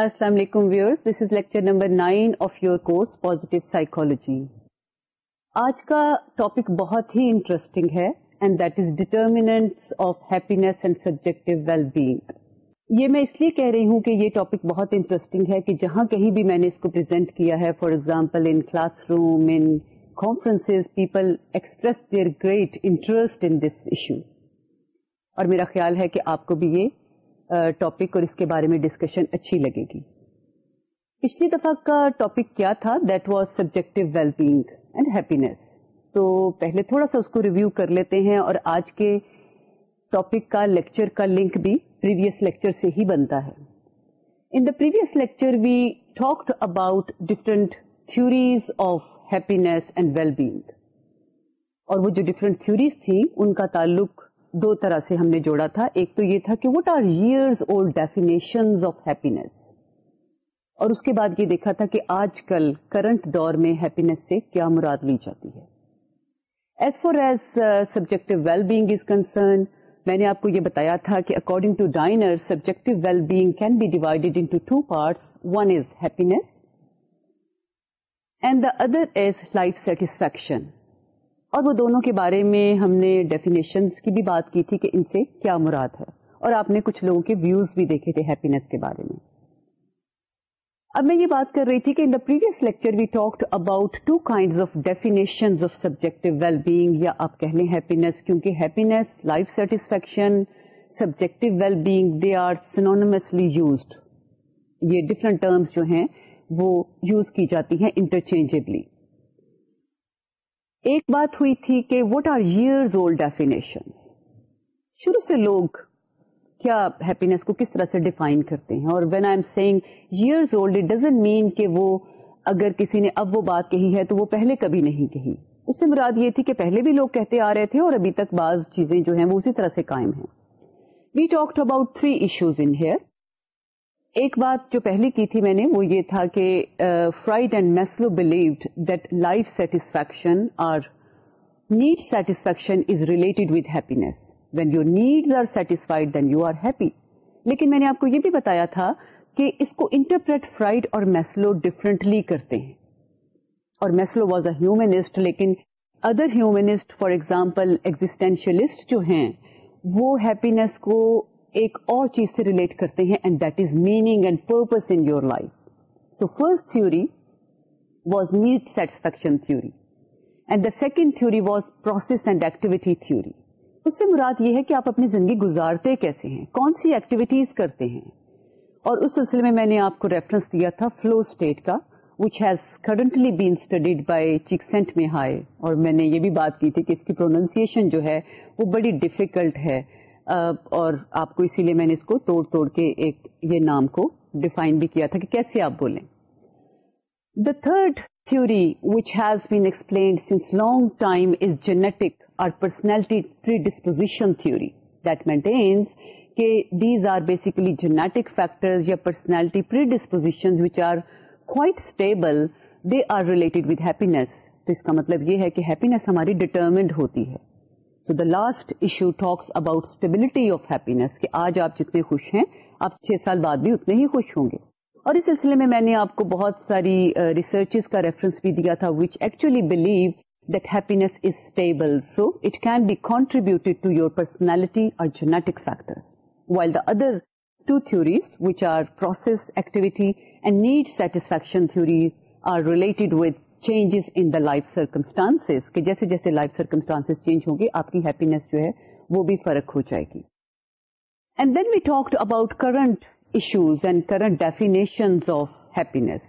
السلام علیکم where this is lecture number nine of your course positive psychology آج کا ٹاپک بہت ہی انٹرسٹنگ ہے and that is determinant of happiness and subjective well being یہ میں اس لیے کہہ رہی ہوں کہ یہ ٹاپک بہت انٹرسٹنگ ہے کہ جہاں کہیں بھی میں نے اس کو پرزینٹ کیا ہے for example in classroom in conference people express their great interest in this issue اور میرا خیال ہے کہ آپ کو بھی یہ ٹاپک اور اس کے بارے میں ڈسکشن اچھی لگے گی پچھلی دفعہ کا ٹاپک کیا تھا that was subject well being happiness تو پہلے تھوڑا سا اس کو ریویو کر لیتے ہیں اور آج کے ٹاپک کا لیکچر کا لنک بھی پریویس لیکچر سے ہی بنتا ہے in the previous lecture we talked about different theories of happiness and well being اور وہ جو ڈفرینٹ تھوریز تھیں ان کا تعلق دو طرح سے ہم نے جوڑا تھا ایک تو یہ تھا کہ what are year of happy اور اس کے بعد یہ دیکھا تھا کہ آج کل کرنٹ دور میں سے کیا مراد لی جاتی ہے as far as subject well is concerned میں نے آپ کو یہ بتایا تھا کہ according to Diener subject well being can be divided into two parts one is happy and the other is life satisfaction اور وہ دونوں کے بارے میں ہم نے ڈیفینیشنس کی بھی بات کی تھی کہ ان سے کیا مراد ہے اور آپ نے کچھ لوگوں کے ویوز بھی دیکھے تھے ہیپینیس کے بارے میں اب میں یہ بات کر رہی تھی کہ in the previous lecture we talked about two kind of definition of subject well being یا آپ کہہ لیں کیونکہ happiness life satisfaction subject well being they are synonymously different terms جو ہیں وہ یوز کی جاتی ہیں انٹرچینجبلی ایک بات ہوئی تھی کہ وٹ آر یئرز ڈیفینیشن شروع سے لوگ کیا کو کس طرح سے ڈیفائن کرتے ہیں اور when I am saying years old it mean کہ وہ اگر کسی نے اب وہ بات کہی ہے تو وہ پہلے کبھی نہیں کہی اس سے مراد یہ تھی کہ پہلے بھی لوگ کہتے آ رہے تھے اور ابھی تک بعض چیزیں جو ہیں وہ اسی طرح سے قائم ہیں we talk about three issues in here ایک بات جو پہلی کی تھی میں نے وہ یہ تھا کہ Freud and Maslow believed that life satisfaction اور need satisfaction is related with when your are are satisfied then you happy لیکن میں نے آپ کو یہ بھی بتایا تھا کہ اس کو انٹرپریٹ فرائڈ اور میسلو ڈفرینٹلی کرتے ہیں اور میسلو واز اے ہیومنسٹ لیکن other humanist for example existentialist جو ہیں وہ ہیپینیس کو ایک اور چیز سے ریلیٹ کرتے ہیں and that is meaning and purpose in your life so first theory was need satisfaction theory and the second theory was process and activity theory اس سے مراد یہ ہے کہ آپ اپنی زندگی گزارتے کیسے ہیں کون سی ایکٹیویٹیز کرتے ہیں اور اس سلسلے میں میں نے آپ کو ریفرنس دیا تھا فلو اسٹیٹ کا which has currently been studied by Csikszentmihalyi اور میں نے یہ بھی بات کی تھی کہ اس کی پروننسیشن جو ہے وہ بڑی ڈیفیکلٹ ہے اور آپ کو اسی لیے میں نے اس کو توڑ توڑ کے ایک یہ نام کو ڈیفائن بھی کیا تھا کہ کیسے آپ بولیں the third theory which has been explained since long time is genetic اور personality predisposition theory that maintains کہ these are basically genetic factor یا personality predisposition which are quite stable they are related with happiness تو اس کا مطلب یہ ہے کہ ہیپینیس ہماری ڈیٹرمنڈ ہوتی ہے تو the last issue talks about stability of happiness کہ آج آپ جتنے خوش ہیں آپ چھ سال بعد بھی اتنے ہی خوش ہوں گے اور اس سلسلے میں میں نے آپ کو بہت ساری ریسرچ کا ریفرنس بھی دیا تھا which actually believe that happiness is stable so it can be contributed to your personality اور genetic factor while the other two theories which are process activity and need satisfaction theories are related with changes in the life circumstances کہ جیسے جیسے life circumstance change ہوں گے آپ کی happiness جو ہے وہ بھی فرق ہو جائے گی and then we talk about current issues and current definition of happiness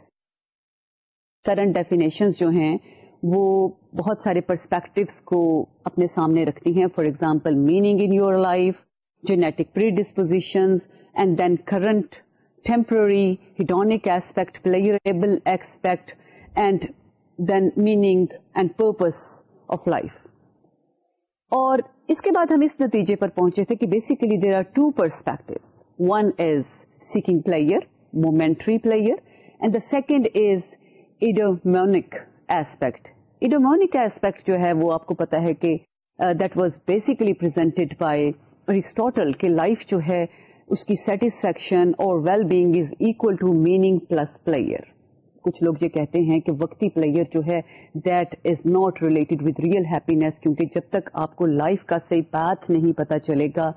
current definition جو ہیں وہ بہت سارے پرسپیکٹوس کو اپنے سامنے رکھتی ہیں for example meaning in your life genetic predispositions and then current temporary hedonic aspect pleasurable aspect and then meaning and purpose of life اور اس کے بعد ہم اس نتیجے پر پہنچے تھے کہ basically there are two perspective one is seeking pleasure momentary pleasure and the second is eudaimonic aspect eudaimonic aspect جو ہے وہ آپ کو پتا ہے کہ that was basically presented by Pry کہ لائف جو ہے اس کی سیٹسفیکشن اور well being is equal to meaning plus pleasure کچھ لوگ یہ کہتے ہیں کہ وقتی پلیئر جو ہے that is not related with real happiness کیونکہ جب تک آپ کو لائف کا صحیح پاتھ نہیں پتا چلے گا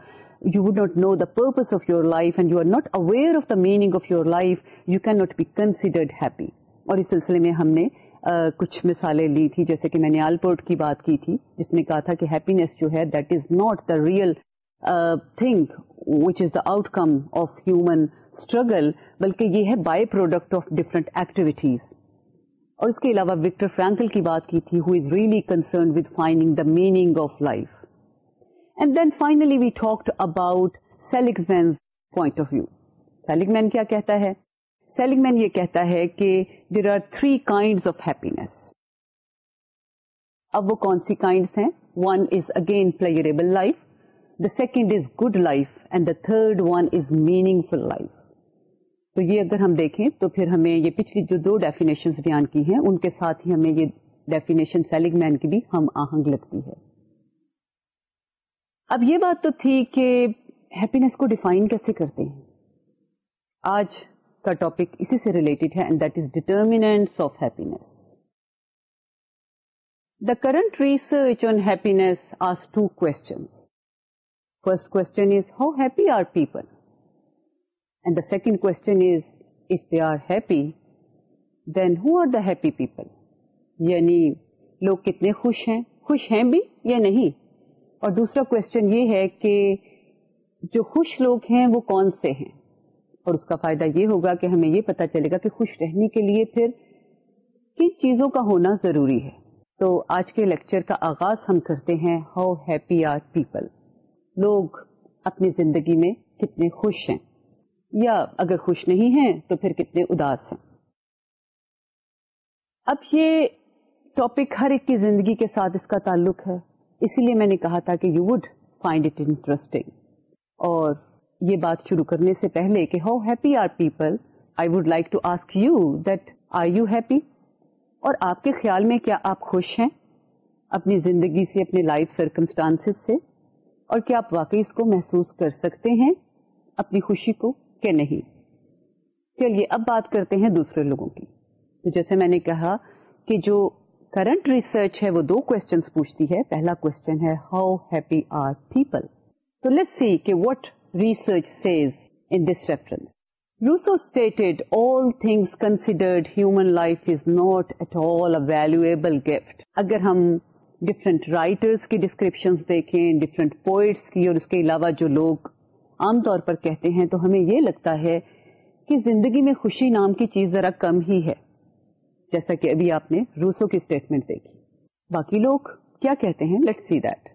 you would not know the purpose of your life and you are not aware of the meaning of your life you can not be considered happy اور اس سلسلے میں ہم نے uh, کچھ مثالیں لی تھی جیسے کہ میں نے آلپورٹ کی بات کی تھی جس نے کہا تھا کہ ہیپینیس جو ہے that is not the real thing which is the outcome of human struggle بلکہ یہ ہے by product of different activities اور اس کے علاوہ وکٹر فرینکل کی بات کی تھی who is really concern with finding the meaning of life and then finally we talked about Seligman point of view Seligman کیا کہتا ہے سیلگ مین یہ کہتا ہے کہ there are three kind of happiness اب وہ کون سی کائنڈ ہیں one is again pleasurable life the second is good life and the third one is meaningful life تو یہ اگر ہم دیکھیں تو پھر ہمیں یہ پچھلی جو دو ڈیفینیشن بیان کی ہیں ان کے ساتھ ہی ہمیں یہ ڈیفینیشن سیلنگ مین کی بھی ہم آہنگ لگتی ہے اب یہ بات تو تھی کہ ہیپینس کو ڈیفائن کیسے کرتے ہیں آج کا ٹاپک اسی سے ریلیٹڈ ہے and that is of the current research on us two question first question is how happy are people second کون ہوا ہیپی پیپل یعنی لوگ کتنے خوش ہیں خوش ہیں بھی یا نہیں اور دوسرا کوشچن یہ ہے کہ جو خوش لوگ ہیں وہ کون سے ہیں اور اس کا فائدہ یہ ہوگا کہ ہمیں یہ پتا چلے گا کہ خوش رہنے کے لیے پھر کن چیزوں کا ہونا ضروری ہے تو آج کے لیکچر کا آغاز ہم کرتے ہیں ہاؤ ہیپی آر پیپل لوگ اپنی زندگی میں کتنے خوش ہیں یا اگر خوش نہیں ہیں تو پھر کتنے اداس ہیں اب یہ ٹاپک ہر ایک کی زندگی کے ساتھ اس کا تعلق ہے اسی لیے میں نے کہا تھا کہ you would find it interesting اور یہ بات شروع کرنے سے پہلے کہ how happy are people I would like to ask you that are you happy اور آپ کے خیال میں کیا آپ خوش ہیں اپنی زندگی سے اپنے لائف سرکمسٹانس سے اور کیا آپ واقعی اس کو محسوس کر سکتے ہیں اپنی خوشی کو کہ نہیں چلیے اب بات کرتے ہیں دوسرے لوگوں کی تو جیسے میں نے کہا کہ جو کرنٹ ریسرچ ہے وہ دو پوچھتی ہے پہلا کوشچن ہے ہاؤ ہیپی آر پیپل تو لیٹ سی کہ what research says in this reference Rousseau stated all things considered human life is not at all a valuable gift اگر ہم ڈفرنٹ رائٹرس کی ڈسکرپشن دیکھیں ڈفرنٹ پوئٹس کی اور اس کے علاوہ جو لوگ عام طور پر کہتے ہیں تو ہمیں یہ لگتا ہے کہ زندگی میں خوشی نام کی چیز ذرا کم ہی ہے جیسا کہ ابھی آپ نے روسو کی اسٹیٹمنٹ دیکھی باقی لوگ کیا کہتے ہیں let see that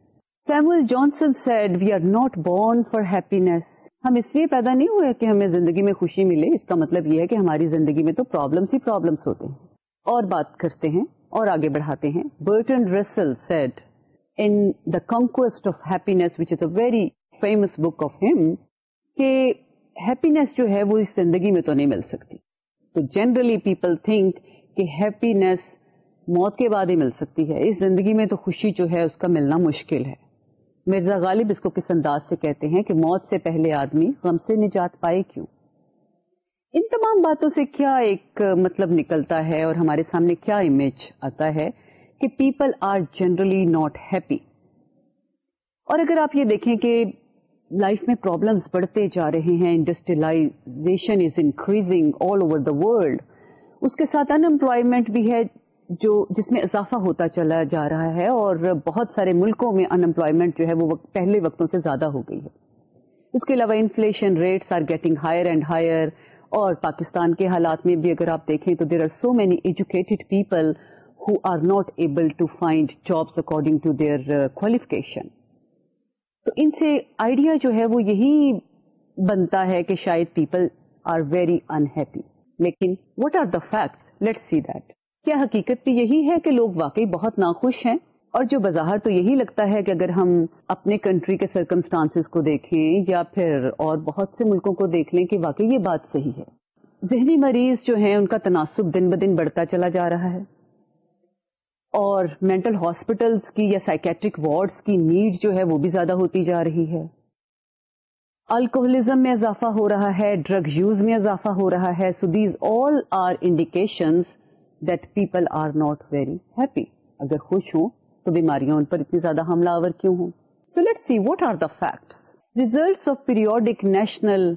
Samuel Johnson said we are born for ہم اس لیے پیدا نہیں ہوئے کہ ہمیں زندگی میں خوشی ملے اس کا مطلب یہ ہے کہ ہماری زندگی میں تو پرابلمس ہی پرابلمس ہوتے ہیں اور بات کرتے ہیں اور آگے بڑھاتے ہیں Burton said conquest of very famous book of ہم کہ ہیپینیس جو ہے وہ اس زندگی میں تو نہیں مل سکتی تو جنرلی پیپل تھنک کہ ہیپینیس موت کے بعد ہی مل سکتی ہے اس زندگی میں تو خوشی جو ہے اس کا ملنا مشکل ہے مرزا غالب اس کو کس انداز سے کہتے ہیں کہ موت سے پہلے آدمی غم سے نجات پائے کیوں ان تمام باتوں سے کیا ایک مطلب نکلتا ہے اور ہمارے سامنے کیا امیج آتا ہے کہ people are generally not happy اور اگر آپ یہ دیکھیں کہ لائف میں پرابلمس بڑھتے جا رہے ہیں industrialization is increasing all over the world اس کے ساتھ امپلائمنٹ بھی ہے جو جس میں اضافہ ہوتا چلا جا رہا ہے اور بہت سارے ملکوں میں انمپلائمنٹ جو ہے وہ پہلے وقتوں سے زیادہ ہو گئی ہے اس کے علاوہ inflation rates are getting higher and higher اور پاکستان کے حالات میں بھی اگر آپ دیکھیں تو there are so many educated people who are not able to find jobs according to their qualification تو ان سے آئیڈیا جو ہے وہ یہی بنتا ہے کہ شاید پیپل آر ویری انہیپی لیکن what are the facts let see that کیا حقیقت بھی یہی ہے کہ لوگ واقعی بہت ناخوش ہیں اور جو بظاہر تو یہی لگتا ہے کہ اگر ہم اپنے کنٹری کے سرکمسٹانس کو دیکھیں یا پھر اور بہت سے ملکوں کو دیکھ لیں کہ واقعی یہ بات صحیح ہے ذہنی مریض جو ہیں ان کا تناسب دن بدن بڑھتا چلا جا رہا ہے اور مینٹل ہاسپٹلس کی یا سائکیٹرک وارڈس کی نیڈ جو ہے وہ بھی زیادہ ہوتی جا رہی ہے الکوہلزم میں اضافہ ہو رہا ہے ڈرگ یوز میں اضافہ ہو رہا ہے so these all are indication are not very happy اگر خوش ہوں تو بیماریاں ان پر اتنی زیادہ حملہ آور کیوں ہوں so let see what are the fact result of periodic national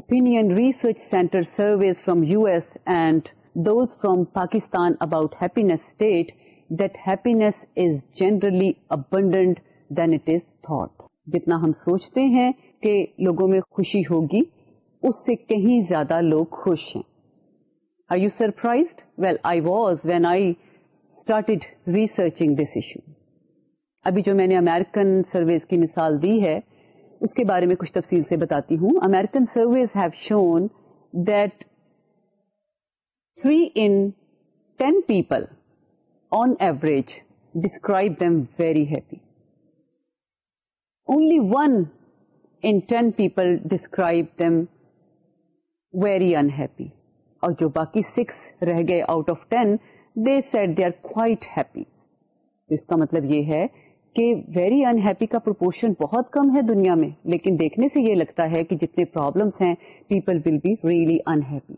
opinion research centre service from U S and those from Pakistan about happiness state peace is generally abundant than it is جتنا ہم سوچتے ہیں کہ لوگوں میں خوشی ہوگی اس سے کہیں زیادہ لوگ خوش ہیں ابھی جو میں نے امیرکن سرویز کی مثال دی ہے اس کے بارے میں کچھ تفصیل سے بتاتی ہوں American surveys have shown that three in ten people ج describe them very happy only one ten people describe very unhappy اور جو باقی سکس رہ گئے out of ten they they said are quite happy اس کا مطلب یہ ہے کہ ویری انہیپی کا پرپورشن بہت کم ہے دنیا میں لیکن دیکھنے سے یہ لگتا ہے کہ جتنے پرابلمس ہیں people will be really unhappy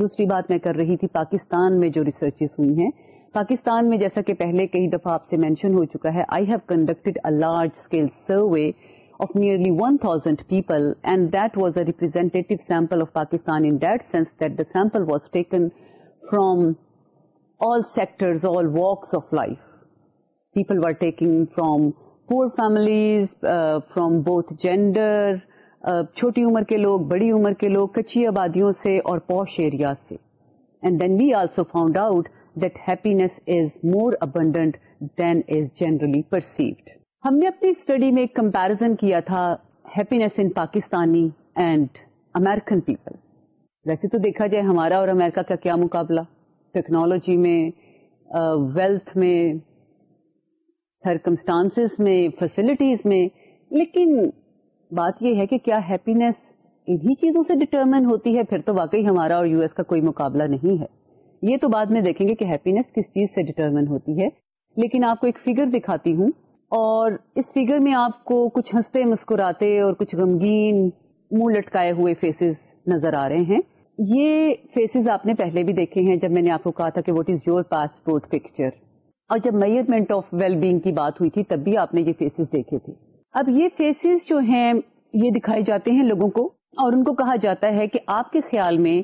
دوسری بات میں کر رہی تھی پاکستان میں جو ریسرچز ہوئی ہیں پاکستان میں جیسا کہ پہلے کئی دفعہ آپ سے مینشن ہو چکا ہے I have conducted a large scale survey of nearly one thousand people and that was a representative sample of Pakistan in that that sense the sample was taken from all sector families from both gender چھوٹی عمر کے لوگ بڑی عمر کے لوگ کچی آبادیوں سے اور پوش ایریا سے and then we also found out more abundant than is generally perceived ہم نے اپنی اسٹڈی میں ایک کمپیرزن کیا تھا ان پاکستانی اینڈ امیرکن پیپل ویسے تو دیکھا جائے ہمارا اور امیرکا کا کیا مقابلہ ٹیکنالوجی میں ویلتھ میں سرکمسٹانس میں فیسلٹیز میں لیکن بات یہ ہے کہ کیا ہیپی سے ڈٹرمن ہوتی ہے پھر تو واقعی ہمارا اور یو ایس کا کوئی مقابلہ نہیں ہے یہ تو بعد میں دیکھیں گے کہ ہیپینس کس چیز سے ڈیٹرمن ہوتی ہے لیکن آپ کو ایک فیگر دکھاتی ہوں اور اس فیگر میں آپ کو کچھ ہنستے مسکراتے اور کچھ غمگین منہ لٹکائے ہوئے فیسز نظر آ رہے ہیں یہ فیسز آپ نے پہلے بھی دیکھے ہیں جب میں نے آپ کو کہا تھا کہ what is your passport picture اور جب میئرمنٹ آف ویل بینگ کی بات ہوئی تھی تب بھی آپ نے یہ فیسز دیکھے تھے اب یہ فیسز جو ہیں یہ دکھائے جاتے ہیں لوگوں کو اور ان کو کہا جاتا ہے کہ آپ کے خیال میں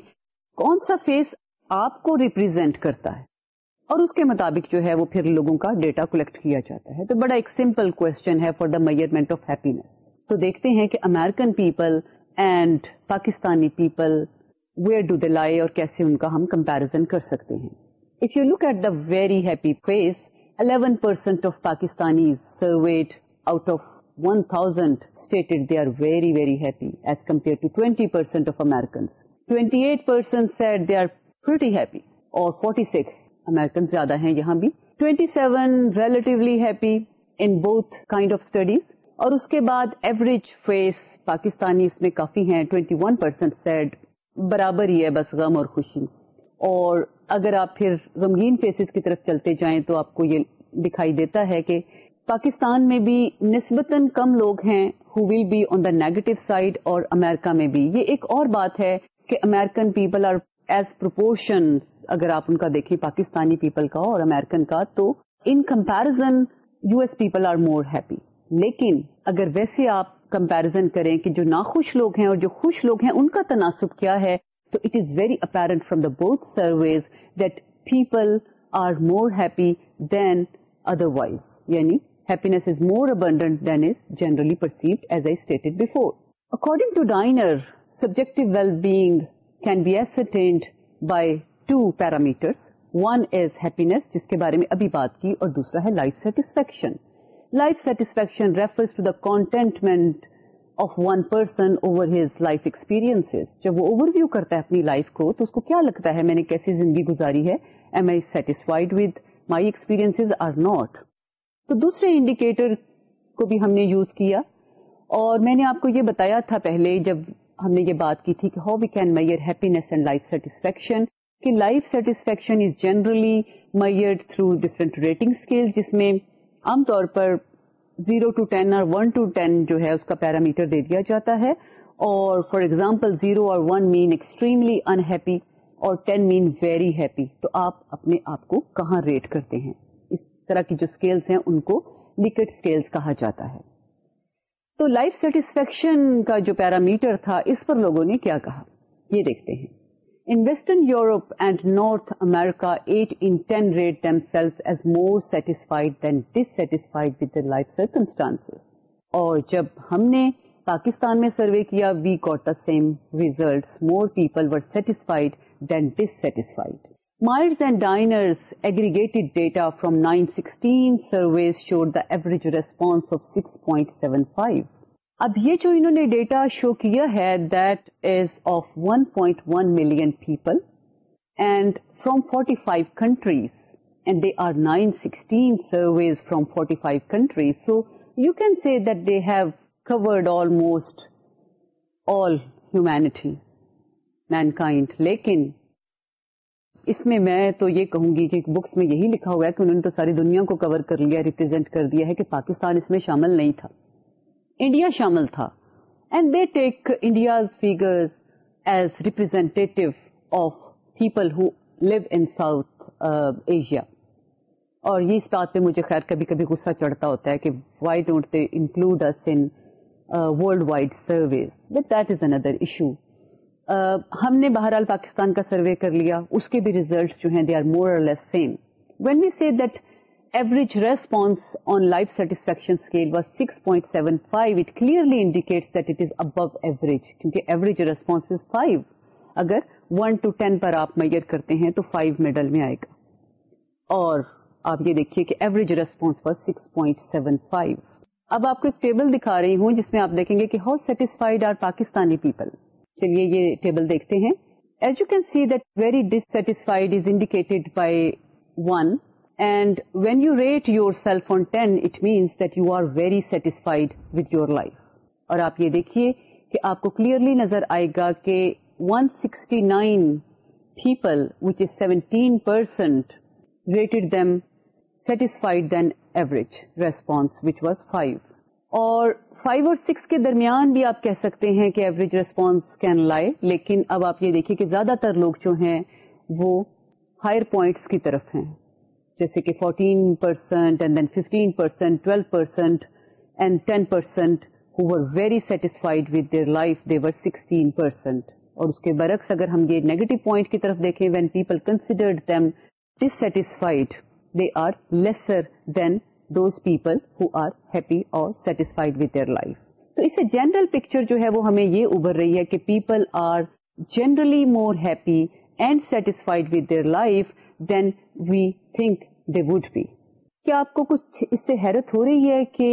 کون سا فیس آپ کو ریپرزینٹ کرتا ہے اور اس کے مطابق جو ہے وہ پھر لوگوں کا ڈیٹا کلیکٹ کیا جاتا ہے تو بڑا ایک سمپل کوشچن ہے for the measurement of happiness تو دیکھتے ہیں کہ American people and Pakistani people where do they lie اور کیسے ان کا ہم کمپیرزن کر سکتے ہیں if you look at the very happy face 11% percent of Pakistani surveyed out of 1000 thousand stated they are very very happy as compare to 20% percent of Americans 28% eight percent said they are pretty happy اور 46 American زیادہ ہیں یہاں بھی 27 seven happy in both kind of studies اور اس کے بعد average face Pakistani کافی ہیں 21% ون پرسینٹ سیڈ برابر ہی ہے بس غم اور خوشی اور اگر آپ پھر غمگین فیسز کی طرف چلتے جائیں تو آپ کو یہ دکھائی دیتا ہے کہ پاکستان میں بھی نسبتاً کم لوگ ہیں who will be on the negative side اور امیرکا میں بھی یہ ایک اور بات ہے کہ American people are as proportion اگر آپ ان کا دیکھیں پاکستانی پیپل کا اور امیرکن کا تو in comparison U S people are more happy لیکن اگر ویسے آپ کمپیرزن کریں کہ جو ناخوش لوگ ہیں اور جو خوش لوگ ہیں ان کا تناسب کیا ہے تو it is very apparent from the both surveys that people are more happy than otherwise یعنی happiness is more abundant than is generally perceived as a state before according to Diener subject well being can be as by two parameters جس کے بارے میں اور دوسرا ہے life satisfaction life satisfaction ریفرٹمنٹ of one person experience جب وہ اوور ویو کرتا ہے اپنی لائف کو تو اس کو کیا لگتا ہے میں نے کیسی زندگی گزاری ہے دوسرے انڈیکیٹر کو بھی ہم نے یوز کیا اور میں نے آپ کو یہ بتایا تھا پہلے جب ہم نے یہ بات کی تھی کہ how we can measure happiness and life satisfaction کہ life satisfaction is generally through rating scale جس میں عام طور پر زیرو ٹو ٹین اور ٹو جو ہے اس کا پیرامیٹر دے دیا جاتا ہے اور فار ایگزامپل زیرو اور ون مین ایکسٹریملی انہیپی اور ٹین مین ویری ہیپی تو آپ اپنے آپ کو کہاں ریٹ کرتے ہیں اس طرح کی جو اسکیلس ہیں ان کو لکٹ اسکیلس کہا جاتا ہے تو لائف سیٹسفیکشن کا جو پیرامیٹر تھا اس پر لوگوں نے کیا کہا یہ دیکھتے ہیں in Western Europe and North America at in int cell as more satisfied than with life circumstance اور جب ہم نے پاکستان میں سروے کیا we the same result more people were satisfied than dust Myers and Diener average response اب یہ جو کیا ہے so you can see that they have covered almost all humanity mankind لیکن اس میں میں تو یہ کہوں گی کہ بکس میں یہی لکھا ہوا ہے کہ انہوں نے تو ساری دنیا کو کور کر لیا ریپرزینٹ کر دیا ہے کہ پاکستان اس میں شامل نہیں تھا انڈیا شامل تھا and they take figures as representative of people who live in South Asia اور یہ اس بات پہ مجھے خیر کبھی کبھی غصہ چڑھتا ہوتا ہے کہ why don't they include us in worldwide surveys another issue ہم نے بہرحال پاکستان کا سروے کر لیا اس کے بھی ریزلٹ جو ہیں they are more or less same when we see that average response on life satisfaction scale was six point seven five it clearly indicates that it is above average کیونکہ average response five اگر one to ten پر آپ measure کرتے ہیں تو five middle میں آئے گا اور آپ یہ دیکھیے کہ average response six point seven five اب آپ کو ایک ٹیبل دکھا رہی ہوں جس میں آپ دیکھیں گے کہ how satisfied are Pakistani people چلیے یہ ٹیبل دیکھتے ہیں as you can see that very dissatisfied is indicated by one and when you rate yourself on ten it means that you are very satisfied with your life اور آپ یہ دیکھیے کہ آپ کو کلیئرلی نظر آئے گا کہ 169 sixty nine people which is seventy percent rated them satisfied than average response which was five اور فائیو اور سکس کے درمیان بھی آپ کہہ سکتے ہیں کہ ایوریج ریسپانس کین لائے لیکن اب آپ یہ دیکھیں کہ زیادہ تر لوگ جو ہیں وہ ہائر پوائنٹس کی طرف ہیں جیسے کہ fourteen percent and and then fifteen percent percent percent percent twelve ten who very satisfied their life sixteen اور اس کے برعکس اگر ہم یہ نیگیٹو پوائنٹ کی طرف دیکھیں when people considered them satisfied they are lesser than those people اور سیٹسفائڈ ود دیئر لائف تو اس سے جنرل پکچر جو ہے وہ ہمیں یہ ابھر رہی ہے کہ people are generally more happy and satisfied with their life than we think they would be کیا آپ کو کچھ اس سے حیرت ہو رہی ہے کہ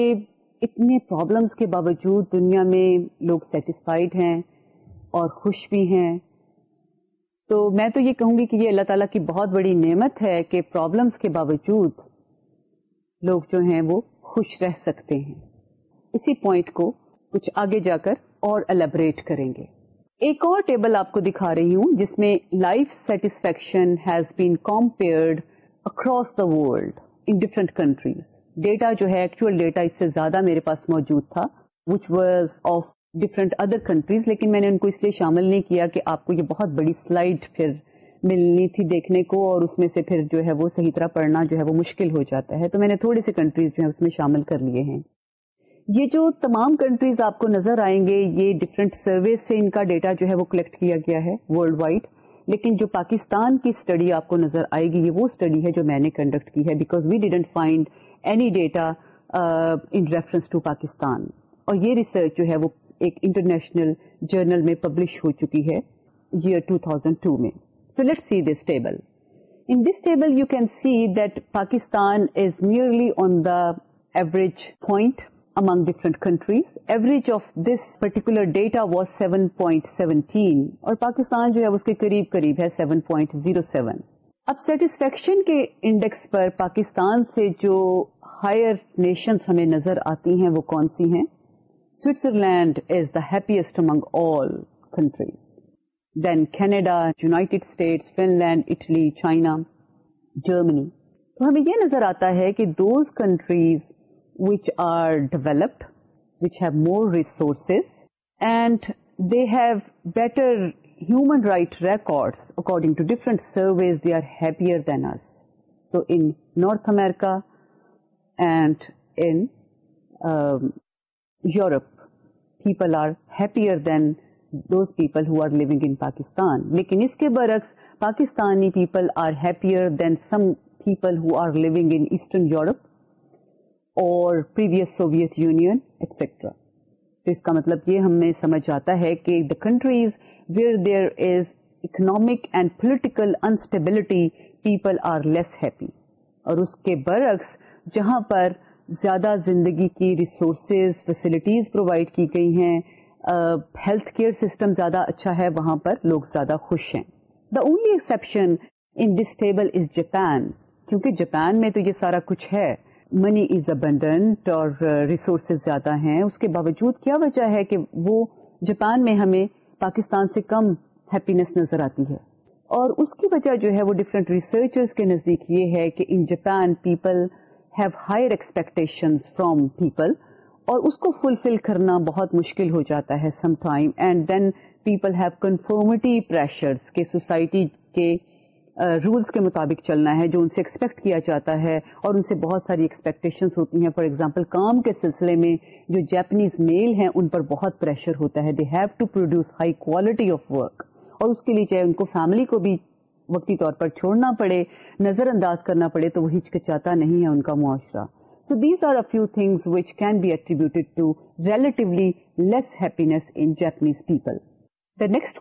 اتنے پرابلمس کے باوجود دنیا میں لوگ سیٹسفائڈ ہیں اور خوش بھی ہیں تو میں تو یہ کہوں گی کہ یہ اللہ تعالیٰ کی بہت بڑی نعمت ہے کہ پرابلمس کے باوجود لوگ جو ہیں وہ خوش رہ سکتے ہیں اسی پوائنٹ کو کچھ آگے جا کر اور الیبریٹ کریں گے ایک اور ٹیبل آپ کو دکھا رہی ہوں جس میں life satisfaction has been compared across the world in different countries data جو ہے ایکچوئل ڈیٹا اس سے زیادہ میرے پاس موجود تھا which of different other countries لیکن میں نے ان کو اس لیے شامل نہیں کیا کہ آپ کو یہ بہت بڑی سلائڈ پھر ملنی تھی دیکھنے کو اور اس میں سے پھر جو ہے وہ صحیح طرح پڑھنا جو ہے وہ مشکل ہو جاتا ہے تو میں نے تھوڑی سے کنٹریز جو ہے اس میں شامل کر لیے ہیں یہ جو تمام کنٹریز آپ کو نظر آئیں گے یہ ڈفرینٹ سرویز سے ان کا ڈیٹا جو ہے وہ کلیکٹ کیا گیا ہے ورلڈ وائڈ لیکن جو پاکستان کی اسٹڈی آپ کو نظر آئے گی یہ وہ اسٹڈی ہے جو میں نے کنڈکٹ کی ہے because we didn't find any data in reference to Pakistan اور یہ ریسرچ جو ہے وہ ایک انٹرنیشنل جرنل میں پبلش ہو چکی ہے یہ 2002 میں let see this table in this table you can see that Pakistan is nearly on the average point point among different countries. Average of this particular data was 7.17 اور پاکستان جو ہے اس کے قریب قریب ہے 7.07. اب سیٹسفیکشن کے انڈیکس پر پاکستان سے جو ہائر نیشنز ہمیں نظر آتی ہیں وہ کون سی ہیں Switzerland is the happiest among all countries then Canada United States Finland Italy China Germany تو ہمیں یہ نظر آتا ہے کہ those countries which are developed which have more resources and they had according to different surveys they are happier than our so in North America and in Europe people are happier than those people here لگ پاکستان لیکن اس کے برعکس Pakistani people are happier کا مطلب یہ ہمیں سمجھ آتا ہے کہ the countries where there is economic and political instability people are less happy اور اس کے برعکس جہاں پر زیادہ زندگی کی ریسورسز فیسلٹیز پرووائڈ کی گئی ہیں ہیلتھ کیئر سسٹم زیادہ اچھا ہے وہاں پر لوگ زیادہ خوش ہیں the only exception in this table is Japan کیونکہ جاپان میں تو یہ سارا کچھ ہے منی از ابنڈنٹ اور ریسورسز زیادہ ہیں اس کے باوجود کیا وجہ ہے کہ وہ جاپان میں ہمیں پاکستان سے کم ہیپینس نظر آتی ہے اور اس کی وجہ جو ہے وہ ڈفرینٹ ریسرچرز کے نزدیک یہ ہے کہ in Japan people have higher expectation from people اور اس کو فلفل کرنا بہت مشکل ہو جاتا ہے some time and then people have conformity pressures کے سوسائٹی کے رولس uh, کے مطابق چلنا ہے جو ان سے ایکسپیکٹ کیا جاتا ہے اور ان سے بہت ساری ایکسپیکٹیشن ہوتی ہیں فار ایگزامپل کام کے سلسلے میں جو جیپنیز میل ہیں ان پر بہت پریشر ہوتا ہے they have to produce high quality of work اور اس کے لیے چاہے ان کو فیملی کو بھی وقتی طور پر چھوڑنا پڑے نظر انداز کرنا پڑے تو وہ ہچکچاتا نہیں ہے ان کا معاشرہ so these are a few things which can be attributed to relatively less happiness the next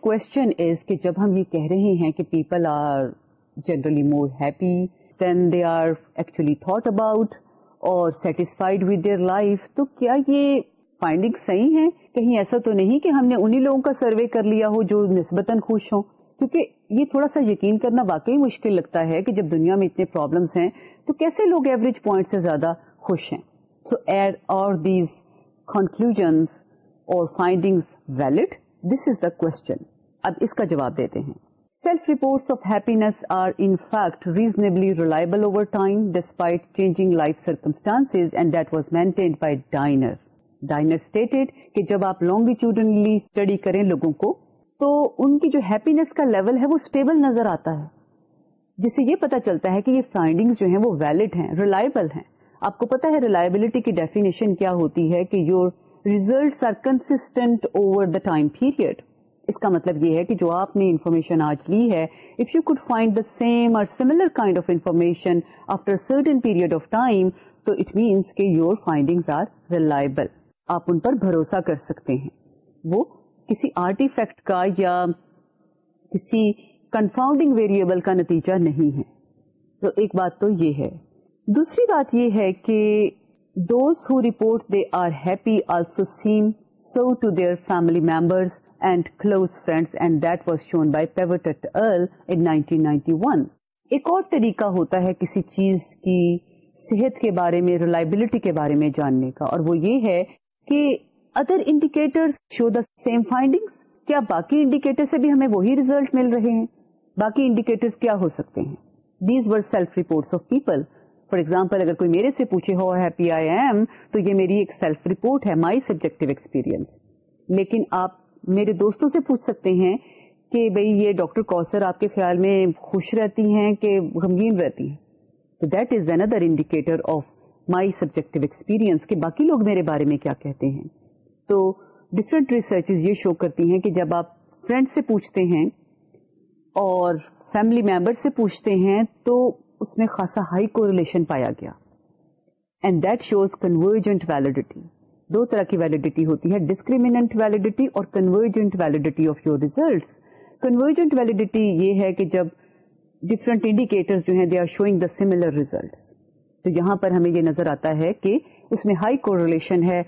کہ جب ہم یہ کہہ رہے ہیں کہ people are generally more happy than they are actually thought about اور سیٹسفائڈ ود یور لائف تو کیا یہ فائنڈنگ صحیح ہیں کہیں ایسا تو نہیں کہ ہم نے انہیں لوگوں کا سروے کر لیا ہو جو نسبتاً خوش ہوں کیونکہ یہ تھوڑا سا یقین کرنا واقعی مشکل لگتا ہے کہ جب دنیا میں اتنے پرابلمس ہیں تو کیسے لوگ ایوریج پوائنٹ سے زیادہ خوش ہیں سو add are these conclusions or findings valid this is the question اب اس کا جواب دیتے ہیں self reports of happiness are in fact reasonably reliable over time despite changing life circumstance and that was maintained by Diener Diener stated کہ جب آپ longitudinally study کریں لوگوں کو تو ان کی جو ہیپینس کا لیول ہے وہ اسٹیبل نظر آتا ہے جس سے یہ پتا چلتا ہے کہ یہ فائنڈنگ جو ہیں وہ ویلڈ ہیں ریلائبل ہیں آپ کو پتا ہے ریلائبلٹی کی ڈیفینیشن کیا ہوتی ہے کہ your results are constant over the time period اس کا مطلب یہ ہے کہ جو آپ نے انفارمیشن آج لی ہے if you could find the same اور similar after certain period of time تو اٹ مینس کہ یور فائنڈنگ آر ریلائبل آپ ان پر بھروسہ کر سکتے ہیں وہ کسی آرٹیفیکٹ کا یا کسی کنفاؤنڈنگ ویریبل کا نتیجہ نہیں ہے تو ایک بات تو یہ ہے دوسری بات یہ ہے کہ those who report they are happy also same so to their family and and close friends that was shown by Earl in one ایک اور طریقہ ہوتا ہے کسی چیز کی صحت کے بارے میں ریلائبلٹی کے بارے میں جاننے کا اور وہ یہ ہے کہ other indicator show the same finding کیا باقی انڈیکیٹر سے بھی ہمیں وہی ریزلٹ مل رہے ہیں باقی انڈیکیٹر کیا ہو سکتے ہیں these were self reports of people for example اگر کوئی میرے سے پوچھے ہو ہیپی آئی ایم تو یہ میری ایک سیلف رپورٹ ہے مائی سبجیکٹو ایکسپیرئنس لیکن آپ میرے دوستوں سے پوچھ سکتے ہیں کہ یہ ڈاکٹر آپ کے خیال میں خوش رہتی ہیں کہ غمگین رہتی ہیں تو that is another indicator of my subjective experience کہ باقی لوگ میرے بارے میں کیا کہتے ہیں تو ڈفرینٹ ریسرچ یہ شو کرتی ہیں کہ جب آپ فرینڈ سے پوچھتے ہیں اور فیملی ممبر سے پوچھتے ہیں تو اس میں خاصا ہائی کو ریلیشن پایا گیا and that shows convergent validity دو طرح کی ویلڈیٹی ہوتی ہے ڈسکریمنٹ ویلڈیٹی اور convergent validity of your result convergent validity یہ ہے کہ جب ڈفرنٹ انڈیکیٹر جو ہیں they are showing the similar result تو یہاں پر ہمیں یہ نظر آتا ہے کہ اس میں ہائی کو ریلیشن ہے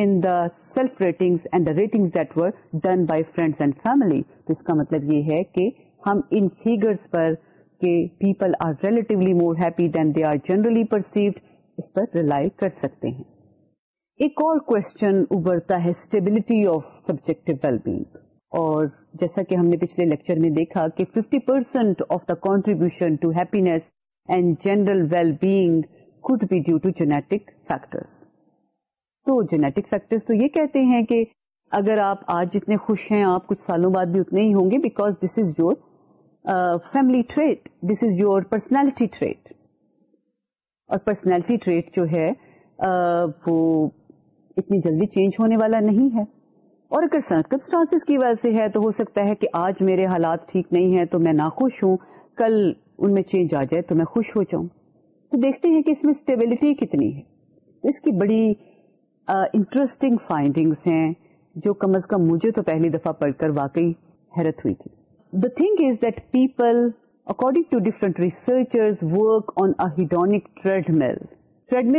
in the self ratings and the rating that were done by friends and family تو اس کا مطلب یہ ہے کہ ہم ان فیگرس پر کہ people are relatively more happy than they are generally perceived اس پر ریلائی کر سکتے ہیں ایک اور کوشچن ابھرتا ہے اسٹیبلٹی آف ویل بینگ اور جیسا کہ ہم نے پچھلے لیکچر میں دیکھا کہ percent of the contribution to happiness and general well being be due to factor تو جینیٹک فیکٹر تو یہ کہتے ہیں کہ اگر آپ آج جتنے خوش ہیں آپ کچھ سالوں بعد بھی اتنے ہی ہوں گے because this is your family trait this is your personality trait اور پرسنالٹی ٹریٹ جو ہے uh, وہ اتنی جلدی چینج ہونے والا نہیں ہے اور اگر سرکمسٹانس کی وجہ سے ہے تو ہو سکتا ہے کہ آج میرے حالات ٹھیک نہیں ہیں تو میں ناخوش ہوں کل ان میں چینج آ جائے تو میں خوش ہو جاؤں تو دیکھتے ہیں کہ اس میں اسٹیبلٹی کتنی ہے اس کی بڑی انٹرسٹنگ uh, فائنڈنگس ہیں جو کم از کم مجھے تو پہلی دفعہ پڑھ کر واقعی حیرت ہوئی تھی thing is that people according to different researcher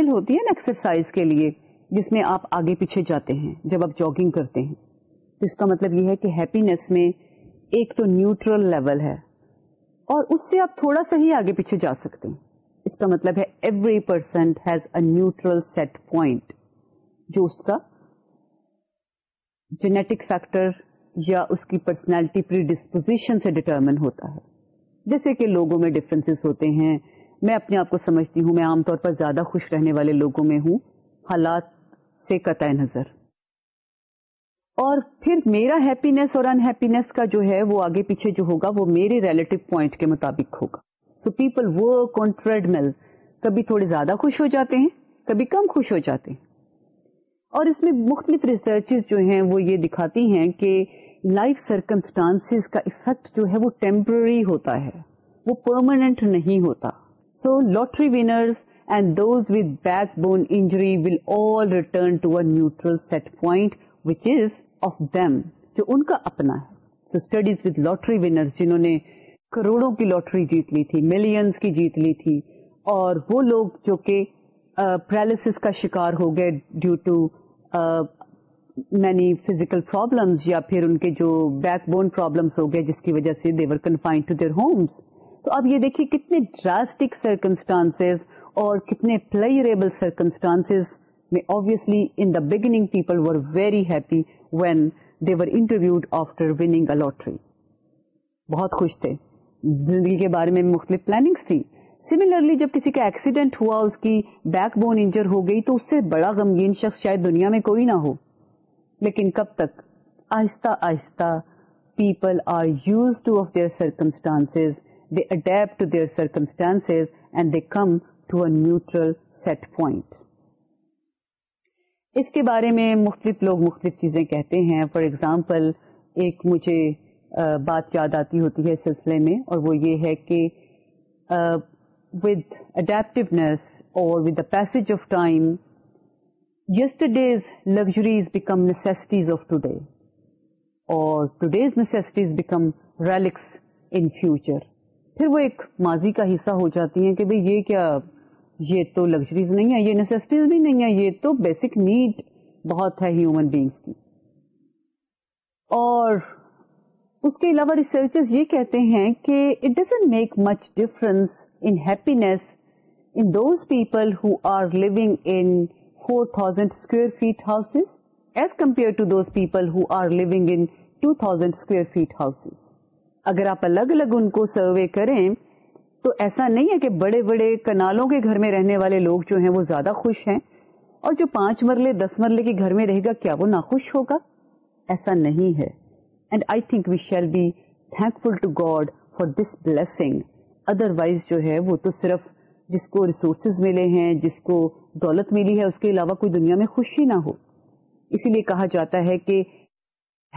ہوتی ہے نا جس میں آپ آگے پیچھے جاتے ہیں جب آپ جاگنگ کرتے ہیں اس کا مطلب یہ ہے کہ ہیپینےس میں ایک تو نیوٹرل لیول ہے اور اس سے آپ تھوڑا سا ہی آگے پیچھے جا سکتے ہیں اس کا مطلب ہے every person has a neutral set point جو اس کا جینیٹک فیکٹر یا اس کی پرسنالٹی پری ڈسپوزیشن سے ڈٹرمن ہوتا ہے جیسے کہ لوگوں میں ڈفرینسز ہوتے ہیں میں اپنے آپ کو سمجھتی ہوں میں عام طور پر زیادہ خوش رہنے والے لوگوں میں ہوں حالات سے قطع نظر اور پھر میرا ہیپینس اور انہیپینس کا جو ہے وہ آگے پیچھے جو ہوگا وہ میرے ریلیٹو پوائنٹ کے مطابق ہوگا so people work on treadmill کبھی تھوڑے زیادہ خوش ہو جاتے ہیں کبھی کم خوش ہو جاتے ہیں اور اس میں مختلف ریسرچز جو ہیں وہ یہ دکھاتی ہیں کہ لائف سرکمسٹانس کا افیکٹ جو ہے وہ ٹیمپرری ہوتا ہے وہ پرماننٹ نہیں ہوتا so lottery winners and those with backbone injury will all return to neutral set point which is of them جو ان کا اپنا ہے so studies with lottery winners جنہوں نے کروڑوں کی لاٹری جیت لی تھی ملینس کی جیت لی تھی اور وہ لوگ جو کہ پیرالس uh, کا شکار ہو گئے due to many physical problem یا پھر ان کے جو بیک بون پرابلمس ہو گئے جس کی وجہ سے دیور ٹو دیئر ہومس تو اب یہ دیکھیے کتنے ڈراسٹک سرکمسٹانس اور کتنے سرکمسٹانس میں in the people were very happy when after winning a lottery بہت خوش تھے زندگی کے بارے میں مختلف پلاننگس تھی سملرلی جب کسی کا ایکسیڈنٹ ہوا اس کی بیک بون انجر ہو گئی تو اس سے بڑا غمگین شخص شاید دنیا میں کوئی نہ ہو لیکن کب تک آہستہ آہستہ people are used to to of their their circumstance circumstance they they adapt and come a neutral set point اس کے بارے میں مختلف لوگ مختلف چیزیں کہتے ہیں فار ایگزامپل ایک مجھے بات یاد آتی ہوتی ہے سلسلے میں اور وہ یہ ہے کہ ود اڈیپٹیونیس اور with the passage of time or today's necessities become become necessities of پھر وہ اور ٹوڈیز کا حصہ ہو جاتی ہیں کہ بھئی یہ یہ کیا تو نہیں ہے یہ بھی نہیں یہ تو بیسک نیڈ بہت ہے کی اور اس کے علاوہ ریسرچز یہ کہتے ہیں کہ it doesn't make much difference in those people who are لگ in 4,000 square feet houses as compared to those people who are living in 2,000 square feet houses. اگر آپ الگ الگ ان کو سروے کریں تو ایسا نہیں ہے کہ بڑے بڑے کنالوں کے گھر میں رہنے والے لوگ جو ہیں وہ زیادہ خوش ہیں اور جو پانچ مرلے دس مرلے کے گھر میں رہے گا کیا وہ ناخوش ہوگا ایسا نہیں ہے and I think we shall be thankful to God for this blessing otherwise جو ہے وہ تو صرف جس کو ریسورسز ملے ہیں جس کو دولت ملی ہے اس کے علاوہ کوئی دنیا میں خوشی نہ ہو اسی لیے کہا جاتا ہے کہ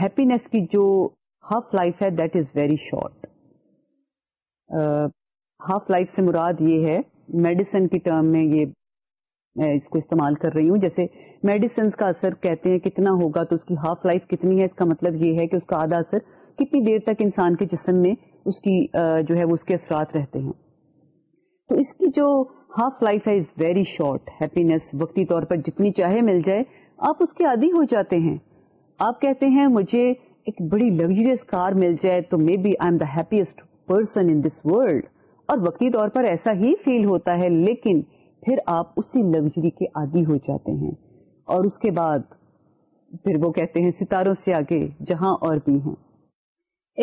ہیپینیس کی جو ہاف لائف ہے that is very short half life سے مراد یہ ہے میڈیسن کی ٹرم میں یہ میں اس کو استعمال کر رہی ہوں جیسے میڈیسنس کا اثر کہتے ہیں کتنا ہوگا تو اس کی ہاف لائف کتنی ہے اس کا مطلب یہ ہے کہ اس کا آدھا اثر کتنی دیر تک انسان کے جسم میں اس کی جو ہے وہ اس کے اثرات رہتے ہیں تو اس کی جو ہاف لائف ہے از ویری شارٹ ہیپینس وقتی طور پر جتنی چاہے مل جائے آپ اس کے عادی ہو جاتے ہیں آپ کہتے ہیں مجھے ایک بڑی لگژریس کار مل جائے تو maybe I am the happiest person in this world اور وقتی طور پر ایسا ہی فیل ہوتا ہے لیکن پھر آپ اسی لگژری کے عادی ہو جاتے ہیں اور اس کے بعد پھر وہ کہتے ہیں ستاروں سے آگے جہاں اور بھی ہیں